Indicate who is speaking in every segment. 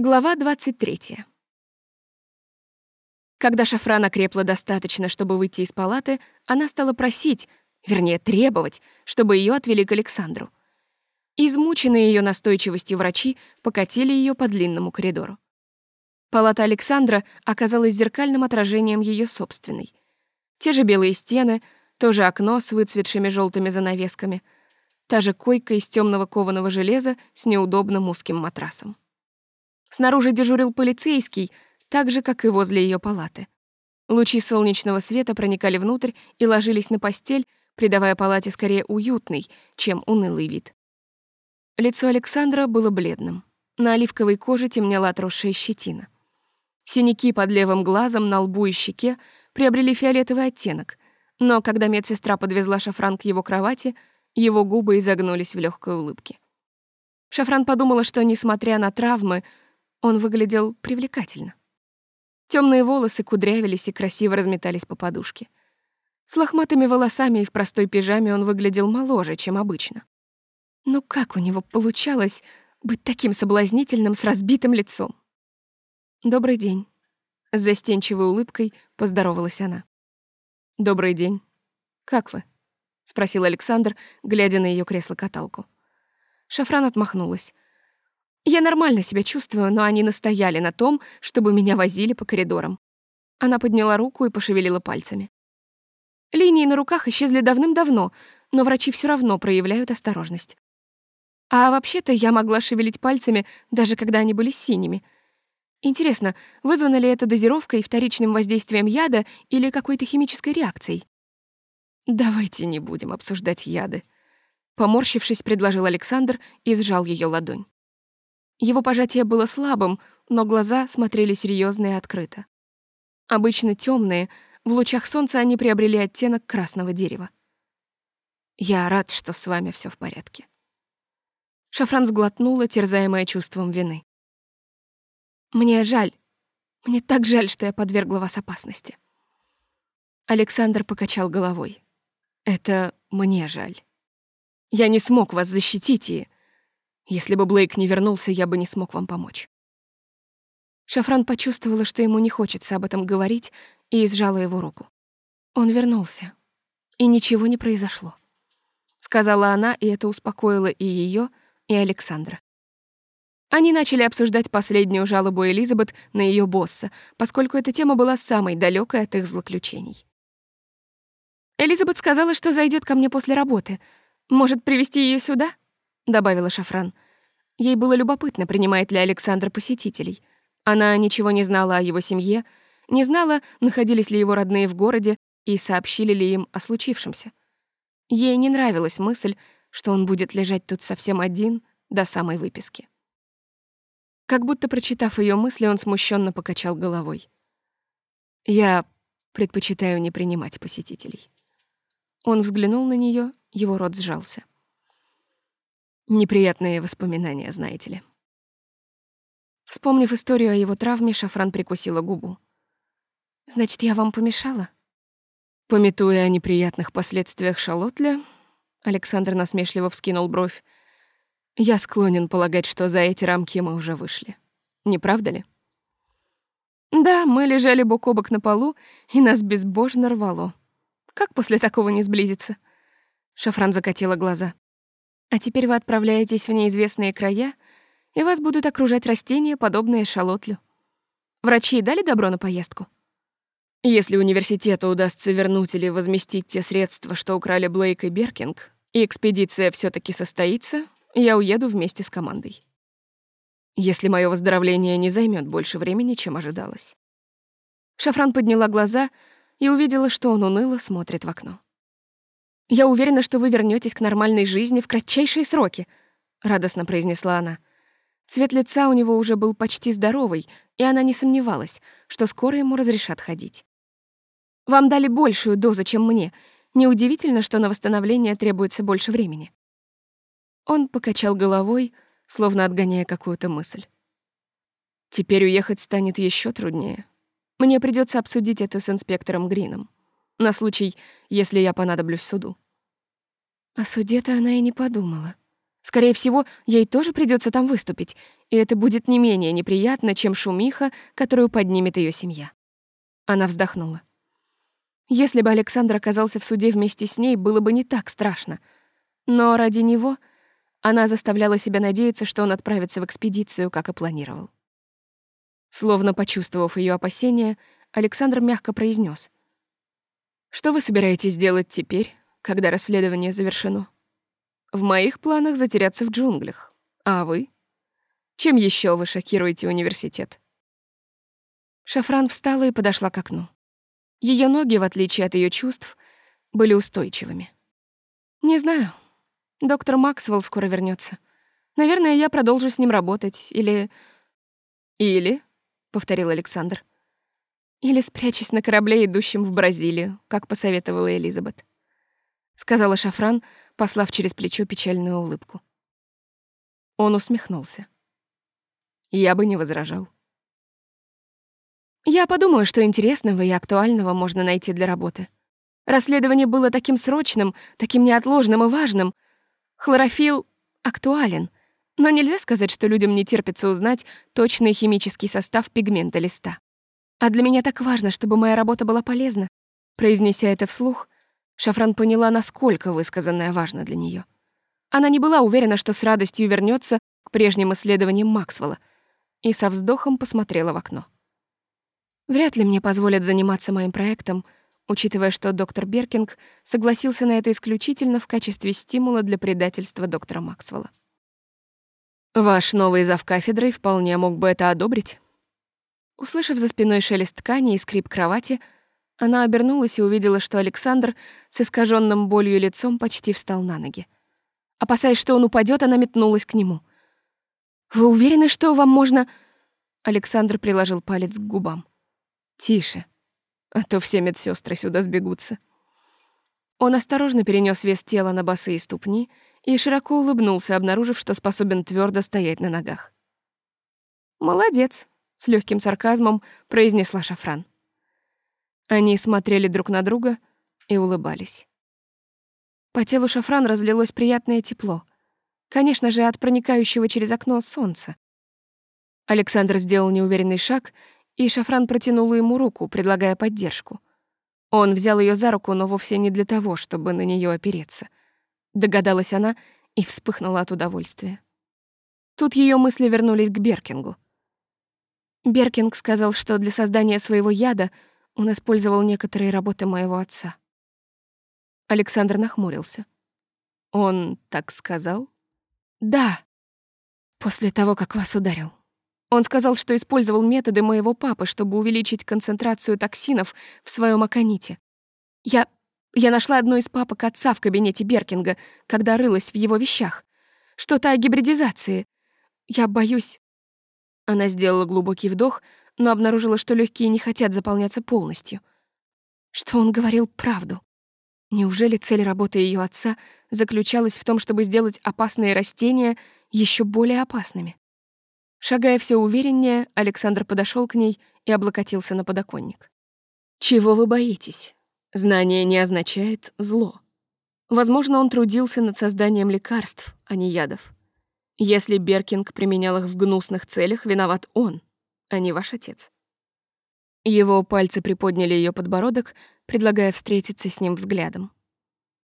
Speaker 1: Глава 23. Когда Шафран окрепла достаточно, чтобы выйти из палаты, она стала просить, вернее, требовать, чтобы ее отвели к Александру. Измученные ее настойчивостью врачи покатили ее по длинному коридору. Палата Александра оказалась зеркальным отражением ее собственной. Те же белые стены, то же окно с выцветшими желтыми занавесками, та же койка из темного кованого железа с неудобным узким матрасом. Снаружи дежурил полицейский, так же, как и возле ее палаты. Лучи солнечного света проникали внутрь и ложились на постель, придавая палате скорее уютный, чем унылый вид. Лицо Александра было бледным. На оливковой коже темнела отросшая щетина. Синяки под левым глазом, на лбу и щеке приобрели фиолетовый оттенок, но когда медсестра подвезла Шафран к его кровати, его губы изогнулись в легкой улыбке. Шафран подумала, что, несмотря на травмы, он выглядел привлекательно. Темные волосы кудрявились и красиво разметались по подушке. С лохматыми волосами и в простой пижаме он выглядел моложе, чем обычно. Но как у него получалось быть таким соблазнительным с разбитым лицом? «Добрый день», — с застенчивой улыбкой поздоровалась она. «Добрый день. Как вы?» — спросил Александр, глядя на ее кресло-каталку. Шафран отмахнулась. Я нормально себя чувствую, но они настояли на том, чтобы меня возили по коридорам. Она подняла руку и пошевелила пальцами. Линии на руках исчезли давным-давно, но врачи все равно проявляют осторожность. А вообще-то я могла шевелить пальцами, даже когда они были синими. Интересно, вызвано ли это дозировкой, вторичным воздействием яда или какой-то химической реакцией? Давайте не будем обсуждать яды. Поморщившись, предложил Александр и сжал ее ладонь. Его пожатие было слабым, но глаза смотрели серьезно и открыто. Обычно темные, в лучах солнца они приобрели оттенок красного дерева. «Я рад, что с вами все в порядке». Шафран сглотнула, терзаемая чувством вины. «Мне жаль. Мне так жаль, что я подвергла вас опасности». Александр покачал головой. «Это мне жаль. Я не смог вас защитить и...» Если бы Блейк не вернулся, я бы не смог вам помочь. Шафран почувствовала, что ему не хочется об этом говорить, и сжала его руку. Он вернулся, и ничего не произошло. Сказала она, и это успокоило и ее, и Александра. Они начали обсуждать последнюю жалобу Элизабет на ее босса, поскольку эта тема была самой далекой от их злоключений. Элизабет сказала, что зайдет ко мне после работы. Может, привести ее сюда? Добавила Шафран. Ей было любопытно, принимает ли Александр посетителей. Она ничего не знала о его семье, не знала, находились ли его родные в городе и сообщили ли им о случившемся. Ей не нравилась мысль, что он будет лежать тут совсем один до самой выписки. Как будто прочитав ее мысли, он смущенно покачал головой. «Я предпочитаю не принимать посетителей». Он взглянул на нее, его рот сжался. Неприятные воспоминания, знаете ли. Вспомнив историю о его травме, Шафран прикусила губу. «Значит, я вам помешала?» Пометуя о неприятных последствиях Шалотля, Александр насмешливо вскинул бровь. «Я склонен полагать, что за эти рамки мы уже вышли. Не правда ли?» «Да, мы лежали бок о бок на полу, и нас безбожно рвало. Как после такого не сблизиться?» Шафран закатила глаза. А теперь вы отправляетесь в неизвестные края, и вас будут окружать растения, подобные шалотлю. Врачи дали добро на поездку? Если университету удастся вернуть или возместить те средства, что украли Блейк и Беркинг, и экспедиция все таки состоится, я уеду вместе с командой. Если мое выздоровление не займет больше времени, чем ожидалось. Шафран подняла глаза и увидела, что он уныло смотрит в окно. «Я уверена, что вы вернетесь к нормальной жизни в кратчайшие сроки», — радостно произнесла она. Цвет лица у него уже был почти здоровый, и она не сомневалась, что скоро ему разрешат ходить. «Вам дали большую дозу, чем мне. Неудивительно, что на восстановление требуется больше времени». Он покачал головой, словно отгоняя какую-то мысль. «Теперь уехать станет еще труднее. Мне придется обсудить это с инспектором Грином на случай, если я понадоблюсь суду. О суде-то она и не подумала. Скорее всего, ей тоже придется там выступить, и это будет не менее неприятно, чем шумиха, которую поднимет ее семья. Она вздохнула. Если бы Александр оказался в суде вместе с ней, было бы не так страшно. Но ради него она заставляла себя надеяться, что он отправится в экспедицию, как и планировал. Словно почувствовав ее опасения, Александр мягко произнес: «Что вы собираетесь делать теперь, когда расследование завершено?» В моих планах затеряться в джунглях. А вы? Чем еще вы шокируете университет? Шафран встала и подошла к окну. Ее ноги, в отличие от ее чувств, были устойчивыми. Не знаю. Доктор Максвелл скоро вернется. Наверное, я продолжу с ним работать. Или... Или, — повторил Александр. Или спрячусь на корабле, идущем в Бразилию, как посоветовала Элизабет. Сказала Шафран, — послав через плечо печальную улыбку. Он усмехнулся. Я бы не возражал. Я подумаю, что интересного и актуального можно найти для работы. Расследование было таким срочным, таким неотложным и важным. Хлорофилл актуален, но нельзя сказать, что людям не терпится узнать точный химический состав пигмента листа. А для меня так важно, чтобы моя работа была полезна. Произнеся это вслух, Шафран поняла, насколько высказанное важно для нее. Она не была уверена, что с радостью вернется к прежним исследованиям Максвелла, и со вздохом посмотрела в окно. Вряд ли мне позволят заниматься моим проектом, учитывая, что доктор Беркинг согласился на это исключительно в качестве стимула для предательства доктора Максвелла. Ваш новый зав кафедрой вполне мог бы это одобрить. Услышав за спиной шелест ткани и скрип кровати, она обернулась и увидела, что Александр с искаженным болью лицом почти встал на ноги. Опасаясь, что он упадет, она метнулась к нему. «Вы уверены, что вам можно...» Александр приложил палец к губам. «Тише, а то все медсестры сюда сбегутся». Он осторожно перенес вес тела на босые ступни и широко улыбнулся, обнаружив, что способен твердо стоять на ногах. «Молодец», — с легким сарказмом произнесла Шафран. Они смотрели друг на друга и улыбались. По телу Шафран разлилось приятное тепло. Конечно же, от проникающего через окно солнца. Александр сделал неуверенный шаг, и Шафран протянула ему руку, предлагая поддержку. Он взял ее за руку, но вовсе не для того, чтобы на нее опереться. Догадалась она и вспыхнула от удовольствия. Тут ее мысли вернулись к Беркингу. Беркинг сказал, что для создания своего яда — он использовал некоторые работы моего отца. Александр нахмурился. Он так сказал? Да. После того, как вас ударил. Он сказал, что использовал методы моего папы, чтобы увеличить концентрацию токсинов в своем аконите. Я... я нашла одну из папок отца в кабинете Беркинга, когда рылась в его вещах. Что-то о гибридизации. Я боюсь... Она сделала глубокий вдох, но обнаружила, что легкие не хотят заполняться полностью. Что он говорил правду. Неужели цель работы ее отца заключалась в том, чтобы сделать опасные растения еще более опасными? Шагая все увереннее, Александр подошел к ней и облокотился на подоконник. «Чего вы боитесь? Знание не означает зло. Возможно, он трудился над созданием лекарств, а не ядов. Если Беркинг применял их в гнусных целях, виноват он, а не ваш отец». Его пальцы приподняли ее подбородок, предлагая встретиться с ним взглядом.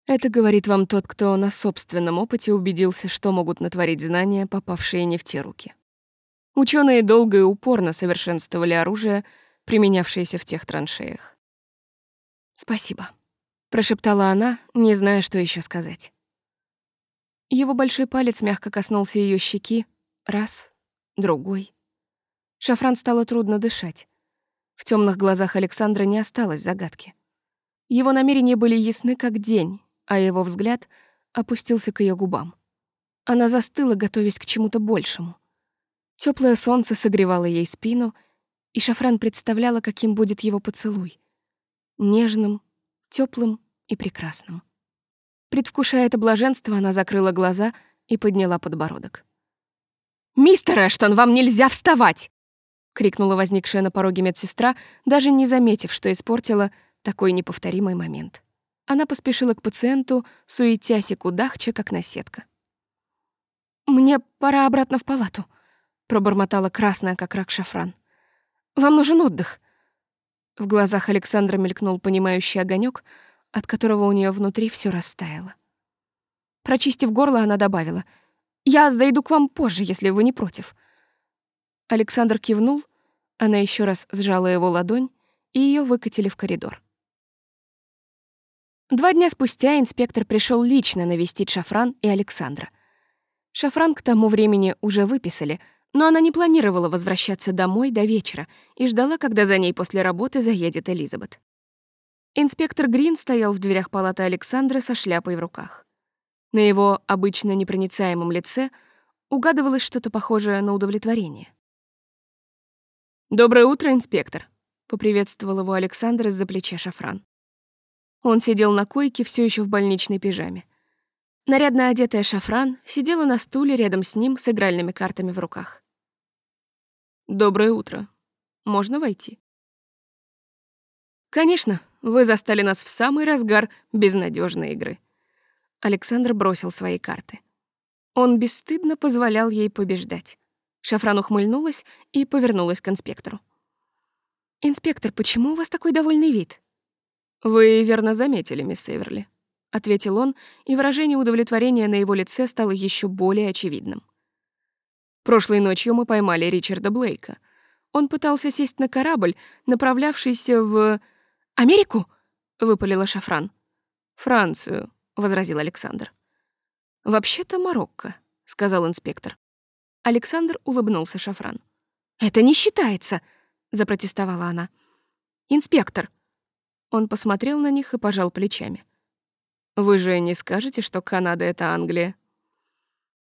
Speaker 1: Это говорит вам тот, кто на собственном опыте убедился, что могут натворить знания, попавшие не в те руки. Ученые долго и упорно совершенствовали оружие, применявшееся в тех траншеях. «Спасибо», — прошептала она, не зная, что еще сказать. Его большой палец мягко коснулся ее щеки, раз, другой. Шафран стало трудно дышать. В темных глазах Александра не осталось загадки. Его намерения были ясны как день, а его взгляд опустился к ее губам. Она застыла, готовясь к чему-то большему. Теплое солнце согревало ей спину, и Шафран представляла, каким будет его поцелуй. Нежным, теплым и прекрасным. Предвкушая это блаженство, она закрыла глаза и подняла подбородок. «Мистер Эштон, вам нельзя вставать!» крикнула возникшая на пороге медсестра, даже не заметив, что испортила такой неповторимый момент. Она поспешила к пациенту, суетясь и кудахча, как наседка. «Мне пора обратно в палату», — пробормотала красная, как рак шафран. «Вам нужен отдых». В глазах Александра мелькнул понимающий огонек, от которого у нее внутри все растаяло. Прочистив горло, она добавила, «Я зайду к вам позже, если вы не против». Александр кивнул, она еще раз сжала его ладонь, и ее выкатили в коридор. Два дня спустя инспектор пришел лично навестить Шафран и Александра. Шафран к тому времени уже выписали, но она не планировала возвращаться домой до вечера и ждала, когда за ней после работы заедет Элизабет. Инспектор Грин стоял в дверях палаты Александра со шляпой в руках. На его обычно непроницаемом лице угадывалось что-то похожее на удовлетворение. «Доброе утро, инспектор», — поприветствовал его Александр из-за плеча Шафран. Он сидел на койке, все еще в больничной пижаме. Нарядно одетая Шафран сидела на стуле рядом с ним с игральными картами в руках. «Доброе утро. Можно войти?» «Конечно, вы застали нас в самый разгар безнадежной игры». Александр бросил свои карты. Он бесстыдно позволял ей побеждать. Шафран ухмыльнулась и повернулась к инспектору. «Инспектор, почему у вас такой довольный вид?» «Вы верно заметили, мисс Эверли», — ответил он, и выражение удовлетворения на его лице стало еще более очевидным. «Прошлой ночью мы поймали Ричарда Блейка. Он пытался сесть на корабль, направлявшийся в... Америку?» — выпалила Шафран. «Францию», — возразил Александр. «Вообще-то Марокко», — сказал инспектор. Александр улыбнулся Шафран. «Это не считается», — запротестовала она. «Инспектор, он посмотрел на них и пожал плечами. «Вы же не скажете, что Канада — это Англия?»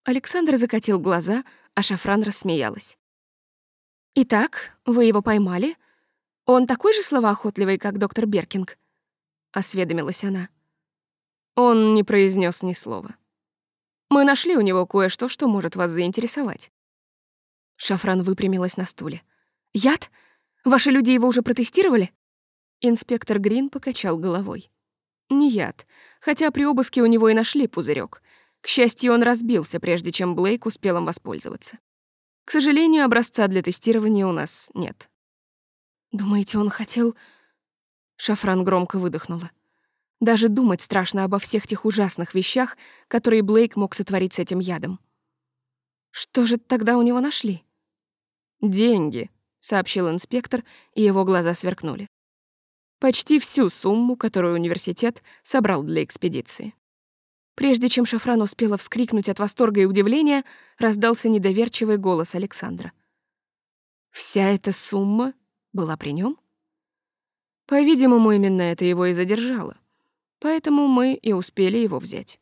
Speaker 1: Александр закатил глаза, а Шафран рассмеялась. «Итак, вы его поймали? Он такой же словоохотливый, как доктор Беркинг?» — осведомилась она. Он не произнес ни слова. «Мы нашли у него кое-что, что может вас заинтересовать». Шафран выпрямилась на стуле. «Яд? Ваши люди его уже протестировали?» Инспектор Грин покачал головой. Не яд, хотя при обыске у него и нашли пузырек. К счастью, он разбился, прежде чем Блейк успел им воспользоваться. К сожалению, образца для тестирования у нас нет. «Думаете, он хотел...» Шафран громко выдохнула. Даже думать страшно обо всех тех ужасных вещах, которые Блейк мог сотворить с этим ядом. Что же тогда у него нашли? «Деньги», — сообщил инспектор, и его глаза сверкнули почти всю сумму, которую университет собрал для экспедиции. Прежде чем Шафран успела вскрикнуть от восторга и удивления, раздался недоверчивый голос Александра. «Вся эта сумма была при нем? По-видимому, именно это его и задержало. Поэтому мы и успели его взять.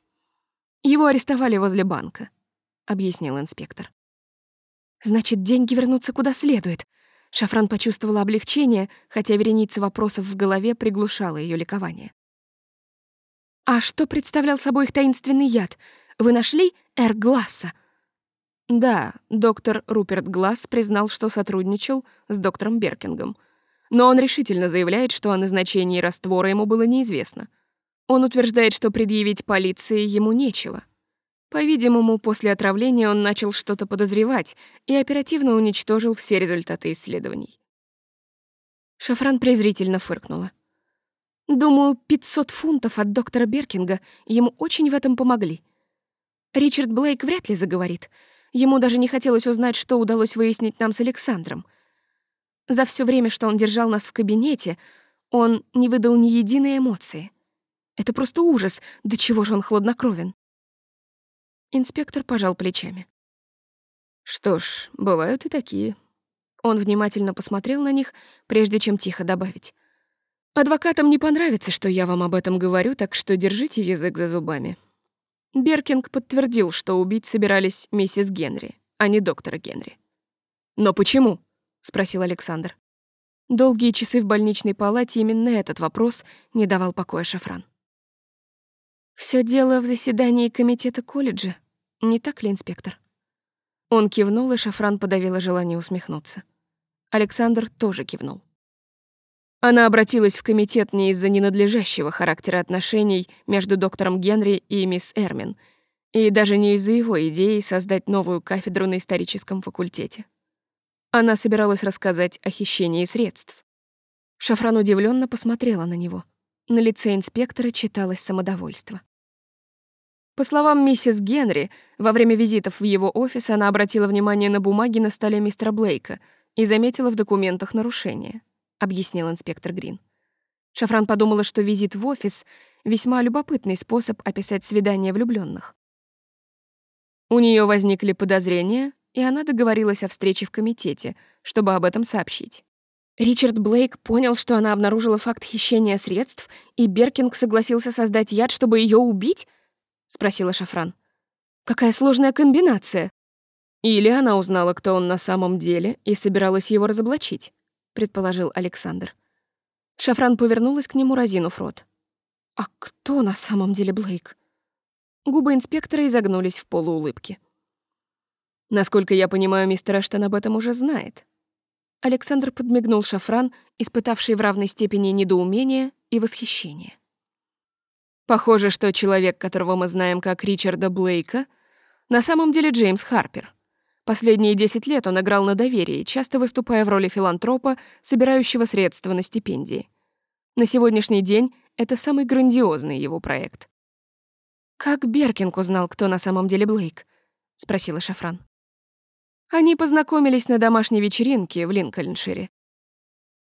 Speaker 1: Его арестовали возле банка», — объяснил инспектор. «Значит, деньги вернутся куда следует», Шафран почувствовала облегчение, хотя вереница вопросов в голове приглушала ее ликование. «А что представлял собой их таинственный яд? Вы нашли Эр Гласса?» Да, доктор Руперт Гласс признал, что сотрудничал с доктором Беркингом. Но он решительно заявляет, что о назначении раствора ему было неизвестно. Он утверждает, что предъявить полиции ему нечего. По-видимому, после отравления он начал что-то подозревать и оперативно уничтожил все результаты исследований. Шафран презрительно фыркнула. Думаю, 500 фунтов от доктора Беркинга ему очень в этом помогли. Ричард Блейк вряд ли заговорит. Ему даже не хотелось узнать, что удалось выяснить нам с Александром. За все время, что он держал нас в кабинете, он не выдал ни единой эмоции. Это просто ужас, до чего же он хладнокровен. Инспектор пожал плечами. Что ж, бывают и такие. Он внимательно посмотрел на них, прежде чем тихо добавить. Адвокатам не понравится, что я вам об этом говорю, так что держите язык за зубами. Беркинг подтвердил, что убить собирались миссис Генри, а не доктора Генри. «Но почему?» — спросил Александр. Долгие часы в больничной палате именно этот вопрос не давал покоя Шафран. Все дело в заседании комитета колледжа, не так ли, инспектор? Он кивнул, и Шафран подавила желание усмехнуться. Александр тоже кивнул. Она обратилась в комитет не из-за ненадлежащего характера отношений между доктором Генри и мисс Эрмин. И даже не из-за его идеи создать новую кафедру на историческом факультете. Она собиралась рассказать о хищении средств. Шафран удивленно посмотрела на него. На лице инспектора читалось самодовольство. По словам миссис Генри, во время визитов в его офис она обратила внимание на бумаги на столе мистера Блейка и заметила в документах нарушения, объяснил инспектор Грин. Шафран подумала, что визит в офис — весьма любопытный способ описать свидание влюбленных. У нее возникли подозрения, и она договорилась о встрече в комитете, чтобы об этом сообщить. Ричард Блейк понял, что она обнаружила факт хищения средств, и Беркинг согласился создать яд, чтобы ее убить? спросила Шафран. Какая сложная комбинация. Или она узнала, кто он на самом деле, и собиралась его разоблачить, предположил Александр. Шафран повернулась к нему, разинув рот. А кто на самом деле Блейк? Губы инспектора изогнулись в полуулыбке. Насколько я понимаю, мистер Эштон об этом уже знает. Александр подмигнул Шафран, испытавший в равной степени недоумение и восхищение. Похоже, что человек, которого мы знаем как Ричарда Блейка, на самом деле Джеймс Харпер. Последние 10 лет он играл на доверии, часто выступая в роли филантропа, собирающего средства на стипендии. На сегодняшний день это самый грандиозный его проект. «Как Беркинг узнал, кто на самом деле Блейк?» — спросила Шафран. Они познакомились на домашней вечеринке в Линкольншире.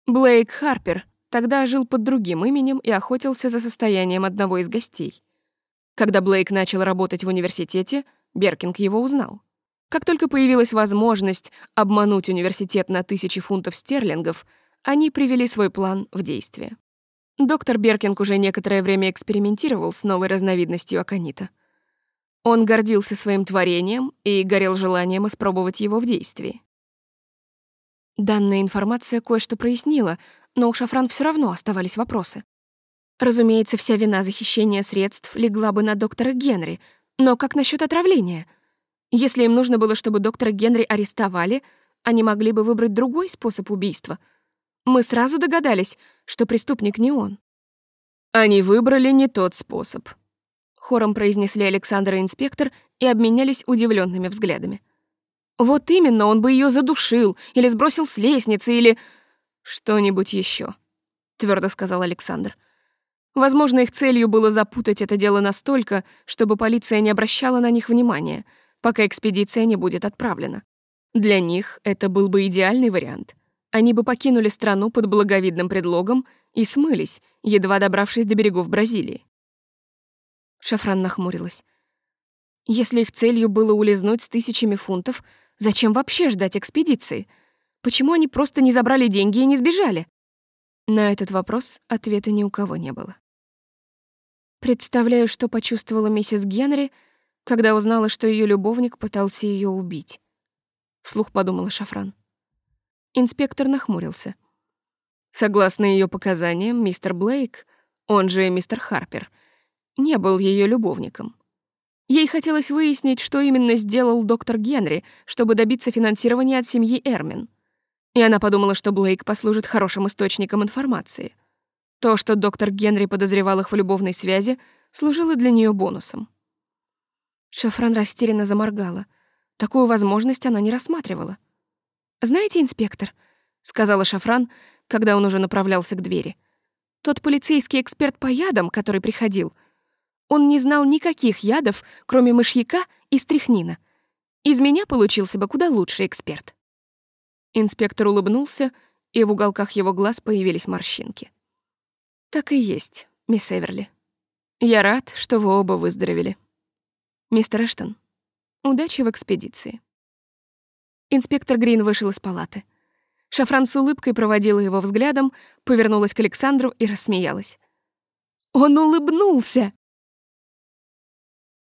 Speaker 1: Блейк Харпер тогда жил под другим именем и охотился за состоянием одного из гостей. Когда Блейк начал работать в университете, Беркинг его узнал. Как только появилась возможность обмануть университет на тысячи фунтов стерлингов, они привели свой план в действие. Доктор Беркинг уже некоторое время экспериментировал с новой разновидностью аконита — он гордился своим творением и горел желанием испробовать его в действии. Данная информация кое-что прояснила, но у Шафран все равно оставались вопросы. Разумеется, вся вина за хищение средств легла бы на доктора Генри, но как насчет отравления? Если им нужно было, чтобы доктора Генри арестовали, они могли бы выбрать другой способ убийства. Мы сразу догадались, что преступник не он. Они выбрали не тот способ, хором произнесли Александр и инспектор и обменялись удивленными взглядами. Вот именно, он бы ее задушил, или сбросил с лестницы, или что-нибудь еще, твердо сказал Александр. Возможно, их целью было запутать это дело настолько, чтобы полиция не обращала на них внимания, пока экспедиция не будет отправлена. Для них это был бы идеальный вариант. Они бы покинули страну под благовидным предлогом и смылись, едва добравшись до берегов Бразилии. Шафран нахмурилась. Если их целью было улизнуть с тысячами фунтов, зачем вообще ждать экспедиции? Почему они просто не забрали деньги и не сбежали? На этот вопрос ответа ни у кого не было. Представляю, что почувствовала миссис Генри, когда узнала, что ее любовник пытался ее убить. Вслух подумала Шафран. Инспектор нахмурился. Согласно ее показаниям, мистер Блейк, он же мистер Харпер, не был ее любовником. Ей хотелось выяснить, что именно сделал доктор Генри, чтобы добиться финансирования от семьи Эрмин. И она подумала, что Блейк послужит хорошим источником информации. То, что доктор Генри подозревал их в любовной связи, служило для нее бонусом. Шафран растерянно заморгала. Такую возможность она не рассматривала. «Знаете, инспектор», — сказала Шафран, когда он уже направлялся к двери, «тот полицейский эксперт по ядам, который приходил — он не знал никаких ядов, кроме мышьяка и стряхнина. Из меня получился бы куда лучший эксперт. Инспектор улыбнулся, и в уголках его глаз появились морщинки. «Так и есть, мисс Эверли. Я рад, что вы оба выздоровели. Мистер Эштон, удачи в экспедиции». Инспектор Грин вышел из палаты. Шафран с улыбкой проводила его взглядом, повернулась к Александру и рассмеялась. «Он улыбнулся!»